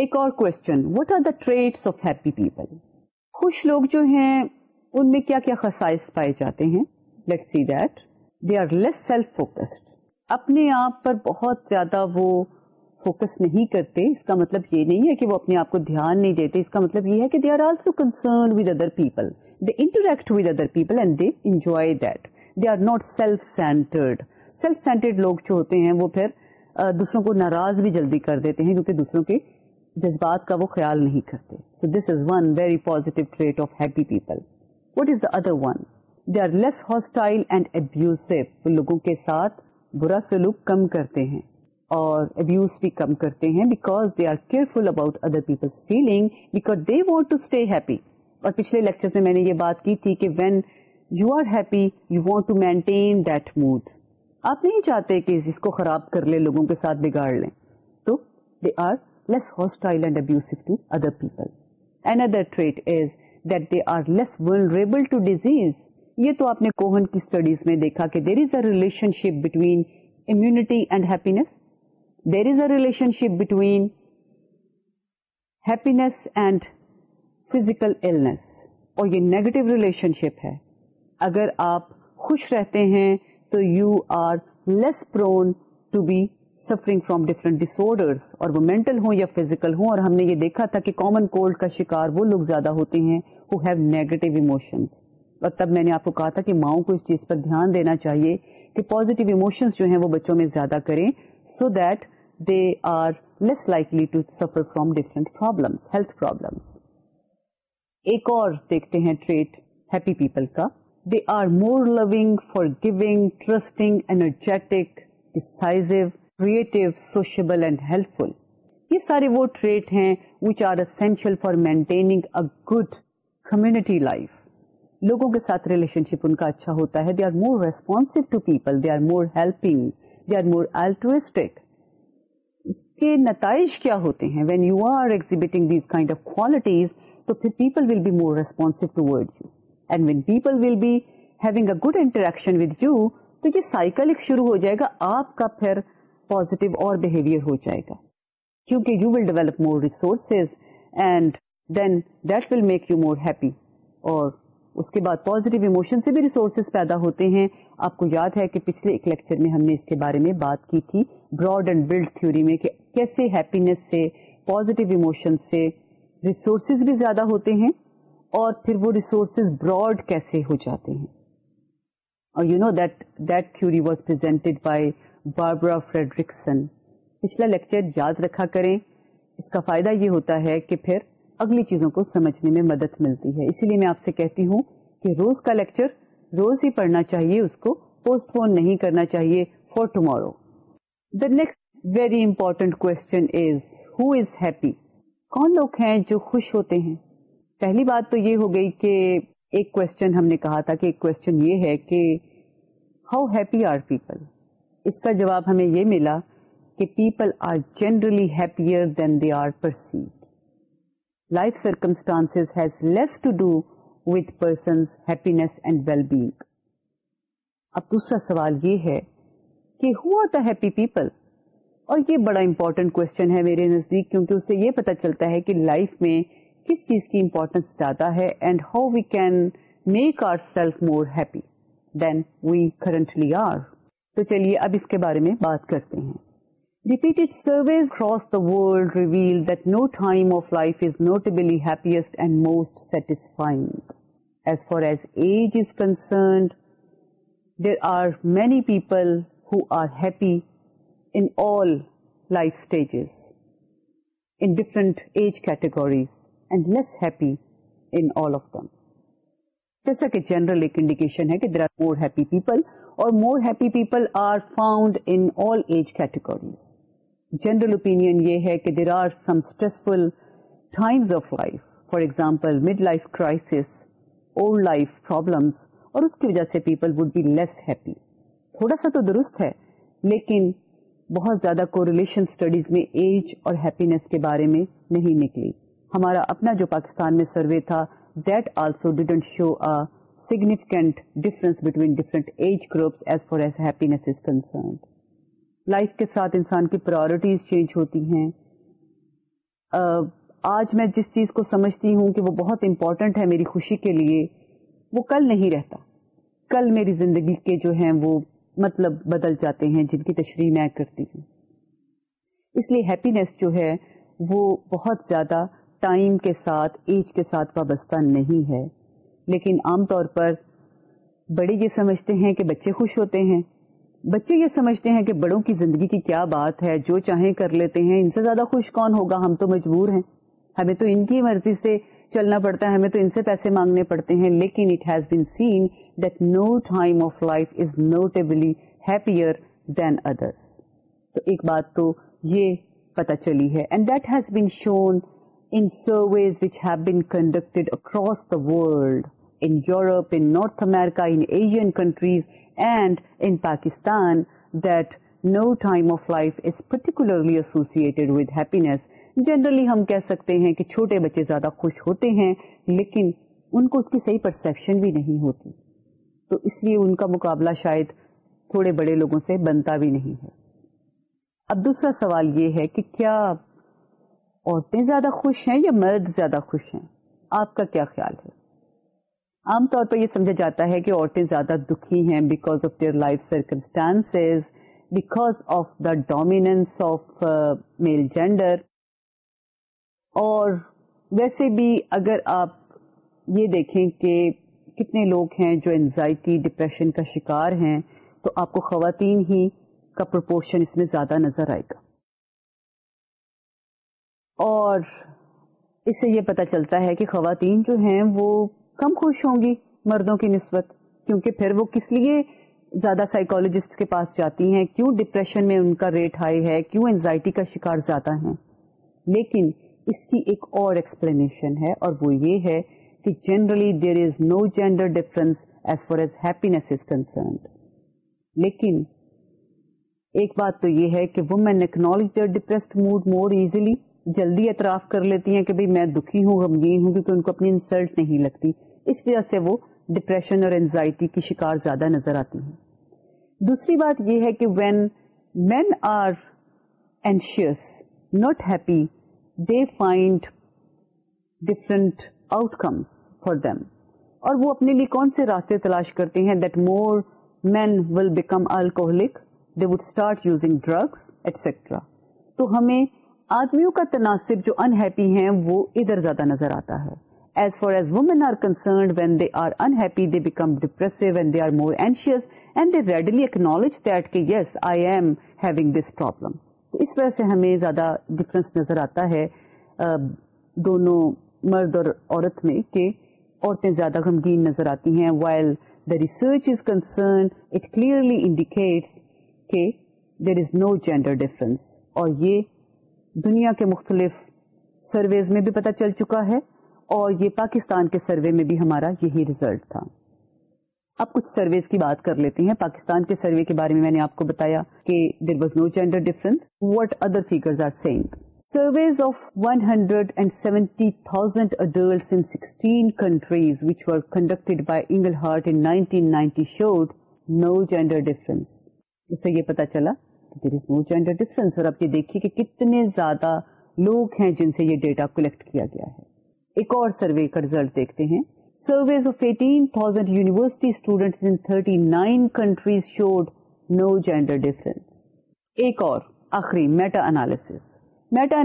ایک اور question what are the traits of happy people خوش لوگ جو ہیں ان میں کیا کیا خسائز پائے جاتے ہیں let see that they are less self focused اپنے آپ پر بہت زیادہ وہ فوکس نہیں کرتے اس کا مطلب یہ نہیں ہے کہ وہ اپنے آپ کو دھیان نہیں دیتے اس کا مطلب یہ ہے کہ they they are also concern with other people interact with other people and they enjoy that they are self self centred centred لوگ جو ہوتے ہیں وہ پھر دوسروں کو ناراض بھی جلدی کر دیتے ہیں کیونکہ دوسروں کے جذبات کا وہ خیال نہیں کرتے so this is one very positive trait of happy people پچھلے میں یہ بات کی تھی کہ when you are happy you want to maintain چاہتے کہ جس کو خراب کر لیں لوگوں کے ساتھ بگاڑ لیں تو دے آر لیس ہاسٹائل یہ تو آپ نے کوہن کی اسٹڈیز میں دیکھا کہ there is a relationship between immunity and happiness there is a relationship between happiness and physical اور یہ نیگیٹو ریلیشن شپ ہے اگر آپ خوش رہتے ہیں تو you are less prone to be suffering from different disorders اور وہ مینٹل ہوں یا فیزیکل ہوں اور ہم نے یہ دیکھا تھا کہ کامن کولڈ کا شکار وہ لوگ زیادہ ہوتے ہیں اور تب میں نے آپ کو کہا تھا کہ ماؤں کو اس چیز پر دھیان دینا چاہیے کہ پوزیٹو ایموشنس جو ہیں وہ بچوں میں زیادہ کریں so that they are less likely to suffer from different problem health problems ایک اور دیکھتے ہیں ٹریٹ ہیپی پیپل کا they are more loving forgiving trusting energetic decisive creative sociable and helpful یہ سارے وہ ٹریٹ ہیں which are essential for maintaining a good community life لوگوں کے ساتھ ریلیشن شپ ان کا اچھا ہوتا ہے they are more responsive to people they are more helping they are more altruistic اس کے نتائج کیا ہوتے ہیں when you are exhibiting these kind of qualities تو پھر people will be more responsive toward you and when people will be having a good interaction with you تو یہ cycle ایک شروع ہو جائے گا آپ کا پھر پوزیٹو اور بہیویئر ہو جائے گا کیونکہ you will develop more resources and then that will make you more happy اور اس کے بعد پوزیٹو ایموشن سے بھی ریسورسز پیدا ہوتے ہیں آپ کو یاد ہے کہ پچھلے ایک لیکچر میں ہم نے اس کے بارے میں بات کی تھی براڈ اینڈ بلڈ تھیوری میں کہ کیسے ہیپینس سے پوزیٹو ایموشن سے ریسورسز بھی زیادہ ہوتے ہیں اور پھر وہ ریسورسز براڈ کیسے ہو جاتے ہیں اور you know that that theory was presented by Barbara Fredrickson پچھلا لیکچر یاد رکھا کریں اس کا فائدہ یہ ہوتا ہے کہ پھر اگلی چیزوں کو سمجھنے میں مدد ملتی ہے اسی لیے میں آپ سے کہتی ہوں کہ روز کا لیکچر روز ہی پڑھنا چاہیے اس کو پوسٹ پون نہیں کرنا چاہیے for tomorrow the next very important question is is who happy کون لوگ ہیں جو خوش ہوتے ہیں پہلی بات تو یہ ہو گئی کہ ایک کوشچن ہم نے کہا تھا کہ ایک کوشچن یہ ہے کہ ہاؤ ہیپی آر پیپل اس کا جواب ہمیں یہ ملا کہ people are generally happier than our life circumstances has less to do with person's happiness and well اب دوسرا سوال یہ ہے کہ who are the happy people اور یہ بڑا امپورٹینٹ ہے میرے نزدیک کیونکہ اس سے یہ پتا چلتا ہے کہ لائف میں کس چیز کی امپورٹینس زیادہ ہے and how we can make our self more happy than we currently are تو چلیے اب اس کے بارے میں بات کرتے ہیں repeat surveys cross the world reliably happiest and most satisfying as far as age is concerned there are many people Hare happy enough stage in different age categories and less happy enough them جیسا کہ general ایک indication ہے کہ there are more happy people اور more happy people are found in all age categories general opinion یہ ہے کہ there are some stressful times of life for example mid life crisis old life problems اور اس کی وجہ سے people would be less happy تھوڑا سا تو درست ہے لیکن بہت زیادہ کوریلیشن اسٹڈیز میں ایج اور ہیپینےس کے بارے میں نہیں نکلی ہمارا اپنا جو پاکستان میں سروے تھا that also didn't show significant difference between different age groups as far as happy life کے ساتھ انسان کی پرایورٹیز چینج ہوتی ہیں uh, آج میں جس چیز کو سمجھتی ہوں کہ وہ بہت امپورٹنٹ ہے میری خوشی کے لیے وہ کل نہیں رہتا کل میری زندگی کے جو ہیں وہ مطلب بدل جاتے ہیں جن کی تشریح میں کرتی ہوں اس لیے ہیپینیس جو ہے وہ بہت زیادہ ٹائم کے ساتھ ایج کے ساتھ وابستہ نہیں ہے لیکن عام طور پر بڑے یہ سمجھتے ہیں کہ بچے خوش ہوتے ہیں بچے یہ سمجھتے ہیں کہ بڑوں کی زندگی کی کیا بات ہے جو چاہیں کر لیتے ہیں ان سے زیادہ خوش کون ہوگا ہم تو مجبور ہیں ہمیں تو ان کی مرضی سے چلنا پڑتا ہے ہمیں تو ان سے پیسے مانگنے پڑتے ہیں لیکن it has been seen that no time of life is notably happier than تو تو ایک بات یہ پتہ چلی ہے and that has been been shown in surveys which have conducted across the in Europe in north America in Asian countries and in Pakistan though time of life is particularly with happiness generally ہم کہہ سکتے ہیں کہ چھوٹے بچے زیادہ خوش ہوتے ہیں لیکن ان کو اس کی صحیح پرسپشن بھی نہیں ہوتی تو اس لیے ان کا مقابلہ شاید تھوڑے بڑے لوگوں سے بنتا بھی نہیں ہے اب دوسرا سوال یہ ہے کہ کیا عورتیں زیادہ خوش ہیں یا مرد زیادہ خوش ہیں آپ کا کیا خیال ہے عام طور پر یہ سمجھا جاتا ہے کہ عورتیں زیادہ دکھی ہیں because of their life circumstance because of the dominance of male gender اور ویسے بھی اگر آپ یہ دیکھیں کہ کتنے لوگ ہیں جو انزائٹی ڈپریشن کا شکار ہیں تو آپ کو خواتین ہی کا پرپورشن اس میں زیادہ نظر آئے گا اور اس سے یہ پتہ چلتا ہے کہ خواتین جو ہیں وہ کم خوش ہوں گی مردوں کی نسبت کیونکہ پھر وہ کس لیے زیادہ سائیکولوجسٹ کے پاس جاتی ہیں کیوں ڈپریشن میں ان کا ریٹ ہائی ہے کیوں انزائٹی کا شکار زیادہ ہیں لیکن اس کی ایک اور ایکسپلینیشن ہے اور وہ یہ ہے کہ generally there is no gender difference as far as is concerned لیکن ایک بات تو یہ ہے کہ women acknowledge their depressed mood more easily جلدی اعتراف کر لیتی ہیں کہ بھائی میں دکھی ہوں غمگین ہوں کیونکہ ان کو اپنی انسلٹ نہیں لگتی اس وجہ سے وہ ڈپریشن اور اینزائٹی کی شکار زیادہ نظر آتی ہیں دوسری بات یہ ہے کہ when men are anxious not happy they find different outcomes for them اور وہ اپنے لیے کون سے راستے تلاش کرتے ہیں that more men will become alcoholic they would start using drugs etcetera تو ہمیں آدمیوں کا تناسب جو انہیپی ہیں وہ ادھر زیادہ نظر آتا ہے as found when they are unhappy when they are more anxious and they readily acknowledge that کہ یس آئی ایم ہیونگلم اس وجہ سے ہمیں ڈفرنس نظر آتا ہے مرد اور عورت میں کہ عورتیں زیادہ غمگین نظر آتی ہیں while the research is concern it clearly indicates کے there is no gender difference اور یہ دنیا کے مختلف سرویز میں بھی پتا چل چکا ہے اور یہ پاکستان کے سروے میں بھی ہمارا یہی ریزلٹ تھا اب کچھ سرویز کی بات کر لیتے ہیں پاکستان کے سروے کے بارے میں میں نے آپ کو بتایا کہ there was no gender difference what other figures are saying surveys of one hundred and seventy countries which were conducted by Inglehart ninety showed no gender difference اس سے یہ پتا چلا کہ there is no gender difference اور آپ یہ دیکھیے کہ کتنے زیادہ لوگ ہیں جن سے یہ ڈیٹا کلیکٹ کیا گیا ہے ایک اور سروے کا ریزلٹ دیکھتے ہیں surveys of eighteen thousand university in nine countries showed no gender difference ایک اور آخری میٹا میٹا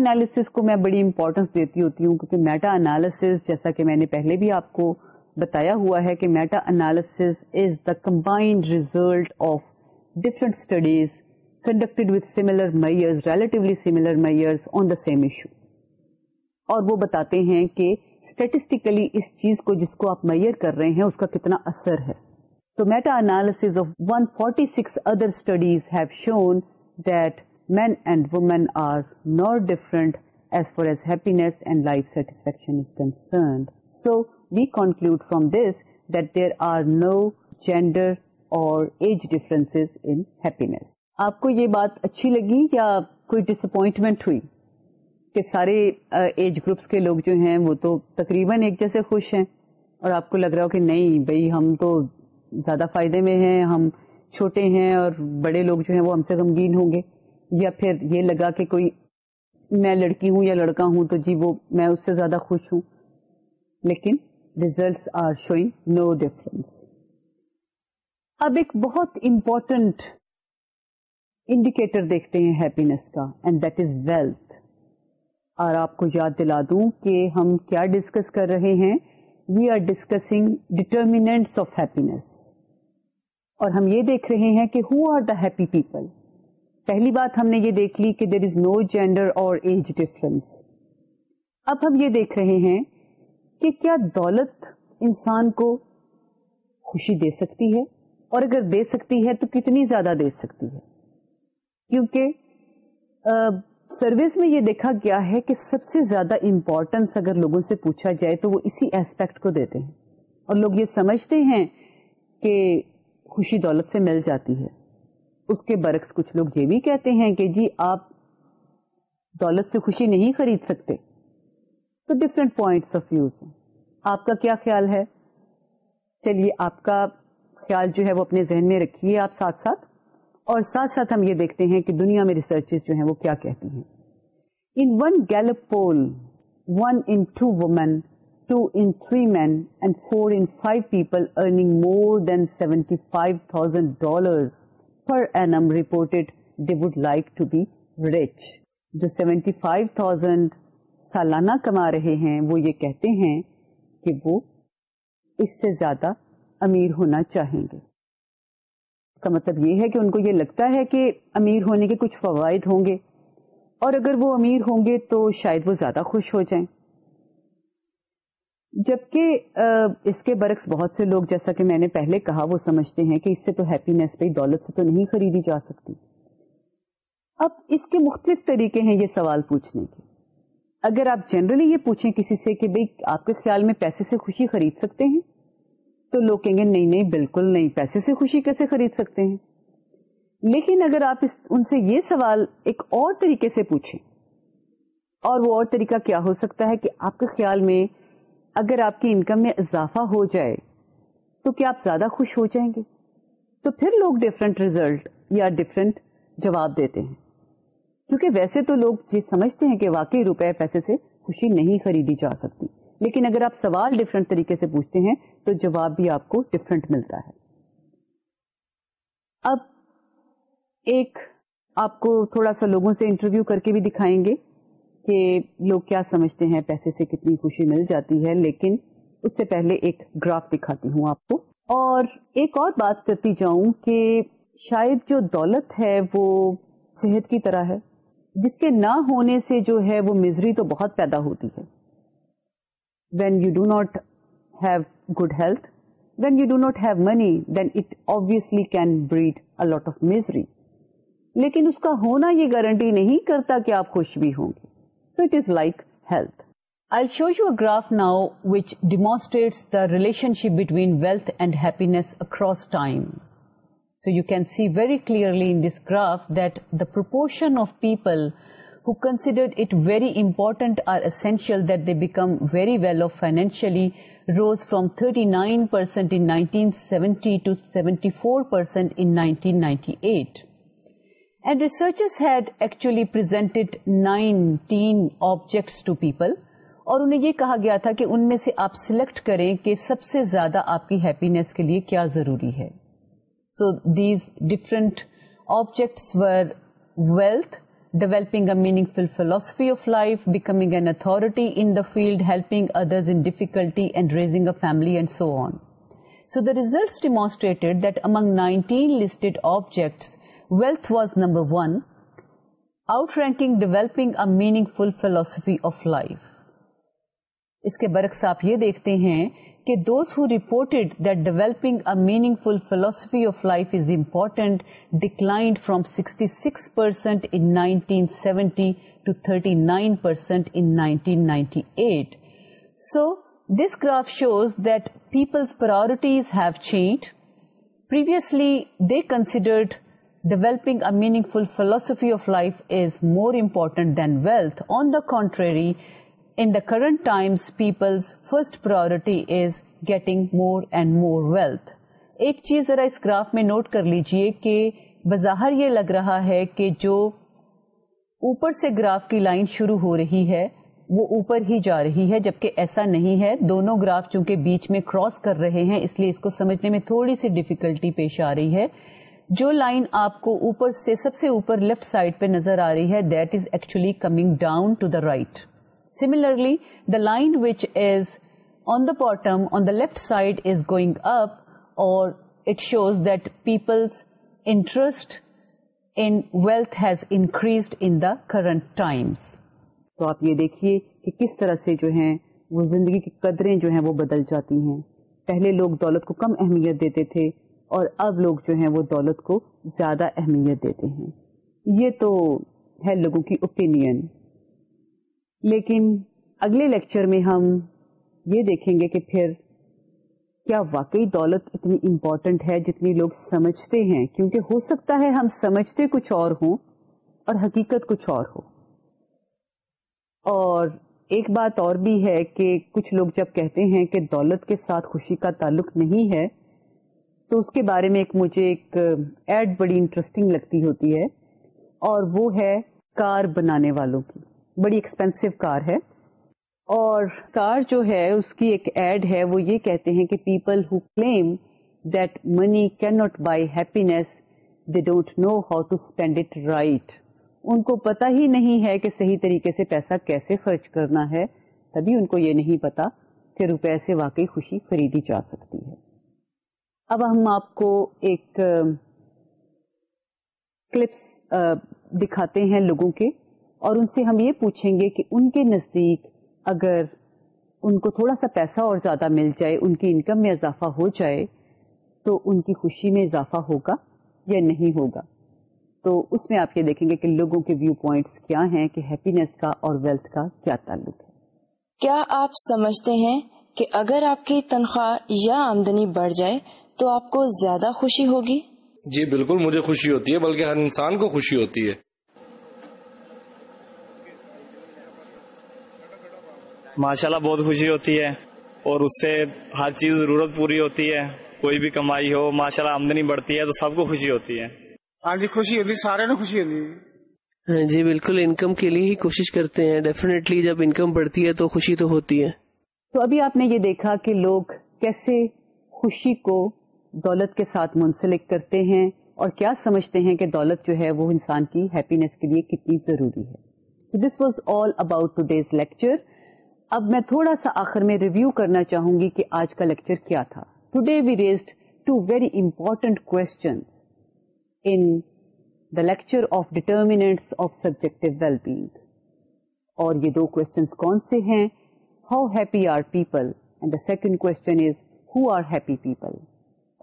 کو میں بڑی امپورٹینس دیتی ہوتی ہوں کیونکہ میٹا انالیس جیسا کہ میں نے پہلے بھی آپ کو بتایا ہوا ہے کہ meta analysis is the combined result of different studies conducted similar manner relatively similar manner on the same issue اور وہ بتاتے ہیں کہ اسٹیٹسٹیکلی اس چیز کو جس کو آپ میئر کر رہے ہیں اس کا کتنا اثر ہے تو meta analysis of one forty six other studies men and women are not different as far as and life satisfaction is so we conclude this that there are no gender اور age in happiness آپ کو یہ بات اچھی لگی یا کوئی ڈس appointment ہوئی کہ سارے ایج گروپس کے لوگ جو ہیں وہ تو تقریباً ایک جیسے خوش ہیں اور آپ کو لگ رہا ہو کہ نہیں بھائی ہم تو زیادہ فائدے میں ہیں ہم چھوٹے ہیں اور بڑے لوگ جو ہیں وہ ہم سے غمگین ہوں گے یا پھر یہ لگا کہ کوئی میں لڑکی ہوں یا لڑکا ہوں تو جی وہ میں اس سے زیادہ خوش ہوں لیکن results are showing no difference اب ایک بہت امپورٹنٹ انڈیکیٹر دیکھتے ہیں ہیپینس کا اینڈ دیٹ از ویلتھ اور آپ کو یاد دلا دوں کہ ہم کیا ڈسکس کر رہے ہیں we are discussing of happiness اور ہم یہ دیکھ رہے ہیں کہ who are the happy people پہلی بات ہم نے یہ دیکھ لی کہ دیر از نو جینڈر اور ایج ڈفرنس اب ہم یہ دیکھ رہے ہیں کہ کیا دولت انسان کو خوشی دے سکتی ہے اور اگر دے سکتی ہے تو کتنی زیادہ دے سکتی ہے کیونکہ سروس میں یہ دیکھا گیا ہے کہ سب سے زیادہ امپورٹینس اگر لوگوں سے پوچھا جائے تو وہ اسی ایسپیکٹ کو دیتے ہیں اور لوگ یہ سمجھتے ہیں کہ خوشی دولت سے مل جاتی ہے اس کے برعکس کچھ لوگ یہ بھی کہتے ہیں کہ جی آپ دولت سے خوشی نہیں خرید سکتے تو ڈفرینٹ پوائنٹس آف ویوز آپ کا کیا خیال ہے چلیے آپ کا خیال جو ہے وہ اپنے ذہن میں رکھیے آپ ساتھ ساتھ اور ساتھ ساتھ ہم یہ دیکھتے ہیں کہ دنیا میں ریسرچز جو ہیں وہ کیا کہتی ہیں in one Gallup poll one in in two two three men and four in five people earning more than seventy five thousand dollar per would like to be rich جو سیونٹی فائیو تھاؤزینڈ سالانہ کما رہے ہیں وہ یہ کہتے ہیں کہ وہ اس سے زیادہ امیر ہونا چاہیں گے کا مطلب یہ ہے کہ ان کو یہ لگتا ہے کہ امیر ہونے کے کچھ فوائد ہوں گے اور اگر وہ امیر ہوں گے تو شاید وہ زیادہ خوش ہو جائیں جبکہ اس کے برعکس بہت سے لوگ جیسا کہ میں نے پہلے کہا وہ سمجھتے ہیں کہ اس سے تو ہیپینیس پہ دولت سے تو نہیں خریدی جا سکتی اب اس کے مختلف طریقے ہیں یہ سوال پوچھنے کے اگر آپ جنرلی یہ پوچھیں کسی سے کہ آپ کے خیال میں پیسے سے خوشی خرید سکتے ہیں تو لوگ کہیں گے نہیں نہیں بالکل نہیں پیسے سے خوشی کیسے خرید سکتے ہیں لیکن اگر آپ اس, ان سے یہ سوال ایک اور طریقے سے پوچھیں اور وہ اور طریقہ کیا ہو سکتا ہے کہ آپ کے خیال میں اگر آپ کی انکم میں اضافہ ہو جائے تو کیا آپ زیادہ خوش ہو جائیں گے تو پھر لوگ ڈفرینٹ ریزلٹ یا ڈفرینٹ جواب دیتے ہیں کیونکہ ویسے تو لوگ یہ سمجھتے ہیں کہ واقعی روپے پیسے سے خوشی نہیں خریدی جا سکتی لیکن اگر آپ سوال ڈفرینٹ طریقے سے پوچھتے ہیں تو جواب بھی آپ کو ڈفرینٹ ملتا ہے اب ایک آپ کو تھوڑا سا لوگوں سے انٹرویو کر کے بھی دکھائیں گے کہ لوگ کیا سمجھتے ہیں پیسے سے کتنی خوشی مل جاتی ہے لیکن اس سے پہلے ایک گراف دکھاتی ہوں آپ کو اور ایک اور بات کرتی جاؤں کہ شاید جو دولت ہے وہ صحت کی طرح ہے جس کے نہ ہونے سے جو ہے وہ مزری تو بہت پیدا ہوتی ہے when you do not have good health what you do not have money then it کا ہونا یہ گارنٹی نہیں کرتا کہ آپ خوش بھی ہوں گے so it is like health I show you a graph now which demonstrate the relationship between wealth and happiness across time so you can see very clearly in this graph that the proportion of people who considered it very important or essential that they become very well off financially rose from 39% in 1970 to 74% in 1998. And researchers had actually presented 19 objects to people. اور انہیں یہ کہا گیا تھا کہ ان میں سے آپ سلیکٹ کریں کہ سب سے زیادہ آپ کی ہیپینیس کے لیے کیا ضروری ہے so these different objects wealth developing a meaningful philosophy in the field helping demonstrated nineteenth wealth was number one outranking developing a meaningful philosophy of life اس کے برکس آپ یہ دیکھتے ہیں Ki those who reported that developing a meaningful philosophy of life is important declined from 66% in 1970 to 39% in 1998. So, this graph shows that people's priorities have changed. Previously, they considered developing a meaningful philosophy of life is more important than wealth. On the contrary, in the current times, people's first priority is getting more and more wealth. ایک چیز ذرا اس graph میں note کر لیجئے کہ بظاہر یہ لگ رہا ہے کہ جو اوپر سے گراف کی لائن شروع ہو رہی ہے وہ اوپر ہی جا رہی ہے جبکہ ایسا نہیں ہے دونوں گراف چونکہ بیچ میں کراس کر رہے ہیں اس لیے اس کو سمجھنے میں تھوڑی سی ڈیفیکلٹی پیش آ رہی ہے جو لائن آپ کو اوپر سے سب سے اوپر لیفٹ سائڈ پہ نظر آ رہی ہے that is actually coming down to the right similarly the line on the bottom on the left side is going up اور it shows that people's interest in wealth has increase in the current times تو آپ یہ دیکھیے کہ کس طرح سے جو ہیں وہ زندگی کی قدریں جو ہیں وہ بدل جاتی ہیں پہلے لوگ دولت کو کم اہمیت دیتے تھے اور اب لوگ جو ہیں وہ دولت کو زیادہ اہمیت دیتے ہیں یہ تو ہے لوگوں کی اوپینین لیکن اگلے لیکچر میں ہم یہ دیکھیں گے کہ پھر کیا واقعی دولت اتنی امپورٹنٹ ہے جتنی لوگ سمجھتے ہیں کیونکہ ہو سکتا ہے ہم سمجھتے کچھ اور ہوں اور حقیقت کچھ اور ہو اور ایک بات اور بھی ہے کہ کچھ لوگ جب کہتے ہیں کہ دولت کے ساتھ خوشی کا تعلق نہیں ہے تو اس کے بارے میں ایک مجھے ایک ایڈ بڑی انٹرسٹنگ لگتی ہوتی ہے اور وہ ہے کار بنانے والوں کی بڑی ایکسپینسو کار ہے اور کار جو ہے اس کی ایک ایڈ ہے وہ یہ کہتے ہیں کہ people who claim that money can not buy happiness they don't know how to spend it right ان کو پتا ہی نہیں ہے کہ صحیح طریقے سے پیسہ کیسے خرچ کرنا ہے تبھی ان کو یہ نہیں پتا کہ روپے سے واقعی خوشی خریدی جا سکتی ہے اب ہم آپ کو ایک کلپس دکھاتے ہیں لوگوں کے اور ان سے ہم یہ پوچھیں گے کہ ان کے نزدیک اگر ان کو تھوڑا سا پیسہ اور زیادہ مل جائے ان کی انکم میں اضافہ ہو جائے تو ان کی خوشی میں اضافہ ہوگا یا نہیں ہوگا تو اس میں آپ یہ دیکھیں گے کہ لوگوں کے ویو پوائنٹس کیا ہیں کہ ہیپینس کا اور ویلتھ کا کیا تعلق ہے کیا آپ سمجھتے ہیں کہ اگر آپ کی تنخواہ یا آمدنی بڑھ جائے تو آپ کو زیادہ خوشی ہوگی جی بالکل مجھے خوشی ہوتی ہے بلکہ ہر انسان کو خوشی ہوتی ہے ماشاءاللہ بہت خوشی ہوتی ہے اور اس سے ہر چیز ضرورت پوری ہوتی ہے کوئی بھی کمائی ہو ماشاءاللہ آمدنی بڑھتی ہے تو سب کو خوشی ہوتی ہے ہاں جی خوشی ہوتی سارے نے خوشی ہوتی ہاں جی بالکل انکم کے لیے ہی کوشش کرتے ہیں ڈیفینیٹلی جب انکم بڑھتی ہے تو خوشی تو ہوتی ہے تو ابھی آپ نے یہ دیکھا کہ لوگ کیسے خوشی کو دولت کے ساتھ منسلک کرتے ہیں اور کیا سمجھتے ہیں کہ دولت جو ہے وہ انسان کی ہیپینیس کے لیے کتنی ضروری ہے this was all about today's lecture اب میں تھوڑا سا آخر میں ریویو کرنا چاہوں گی کہ آج کا لیکچر کیا تھا today we raised two very important کو یہ دو کوشچنس کون سے ہیں how happy are people and the second question is who are happy people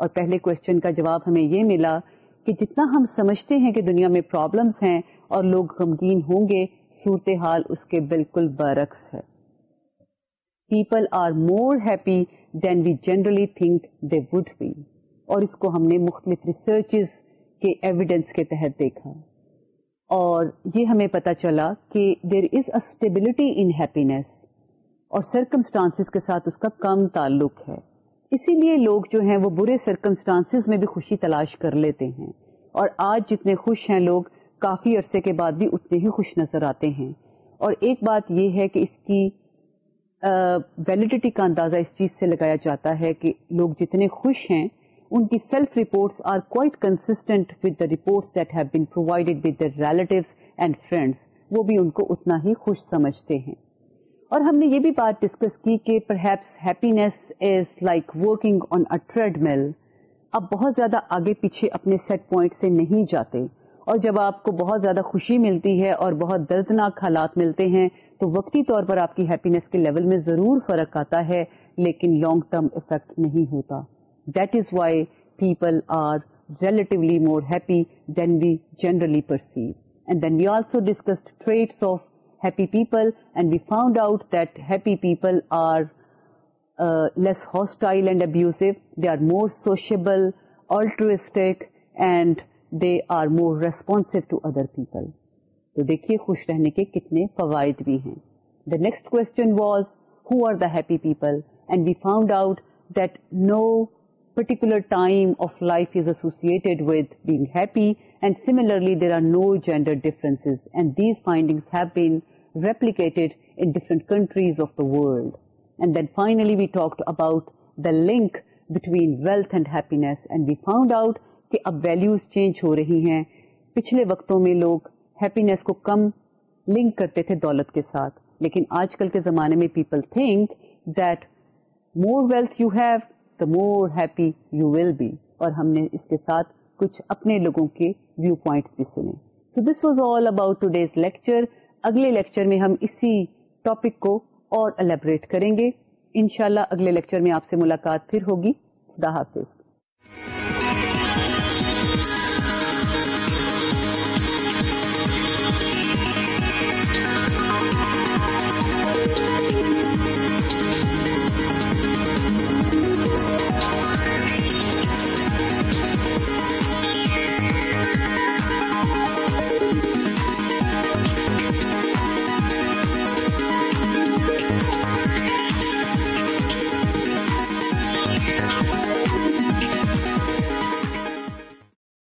اور پہلے کوشچن کا جواب ہمیں یہ ملا کہ جتنا ہم سمجھتے ہیں کہ دنیا میں پرابلمس ہیں اور لوگ غمگین ہوں گے صورتحال اس کے بالکل برعکس ہے people are more happy than we generally think they be اور اس کو ہم نے مختلف ریسرچز کے ایویڈینس کے تحت دیکھا اور یہ ہمیں پتا چلا کہ there is a stability in happiness اور سرکمسٹانس کے ساتھ اس کا کم تعلق ہے اسی لیے لوگ جو ہیں وہ برے سرکمسٹانس میں بھی خوشی تلاش کر لیتے ہیں اور آج جتنے خوش ہیں لوگ کافی عرصے کے بعد بھی اتنے ہی خوش نظر آتے ہیں اور ایک بات یہ ہے کہ اس کی ویلڈیٹی کا اندازہ اس چیز سے لگایا جاتا ہے کہ لوگ جتنے خوش ہیں ان کی self reports are quite constant with the reports that have been provided with the relatives and friends وہ بھی ان کو اتنا ہی خوش سمجھتے ہیں اور ہم نے یہ بھی بات ڈسکس کی کہ perhaps happiness is like working on a treadmill آپ بہت زیادہ آگے پیچھے اپنے سیٹ پوائنٹ سے نہیں جاتے اور جب آپ کو بہت زیادہ خوشی ملتی ہے اور بہت دردناک حالات ملتے ہیں تو وقتی طور پر آپ کی ہیپینس کے لیول میں ضرور فرق آتا ہے لیکن لانگ ٹرم افیکٹ نہیں ہوتا that is why people are relatively more happy than we generally perceive and then we also discussed traits of happy people and we found out that happy people are less hostile and abusive they are more sociable altruistic and they are more responsive to other people تو دیکھیے خوش رہنے کے کتنے فوائد بھی ہیں the next question was who are the happy people and we found out that no particular time of life is associated with being happy and similarly there are no gender difference and these findings have been replicated in different countries of the world and then finally we talk about the link between wealth and happiness and we found out کہ اب values change ہو رہی ہیں پچھلے وقتوں میں لوگ happiness کو کم لنک کرتے تھے دولت کے ساتھ لیکن آج کل کے زمانے میں people think that more wealth you have the more happy you will be اور ہم نے اس کے ساتھ کچھ اپنے لوگوں کے ویو پوائنٹ بھی سنے so this was all about today's lecture اگلے لیکچر میں ہم اسی ٹاپک کو اور البریٹ کریں گے انشاءاللہ اگلے لیکچر میں آپ سے ملاقات پھر ہوگی خدا حافظ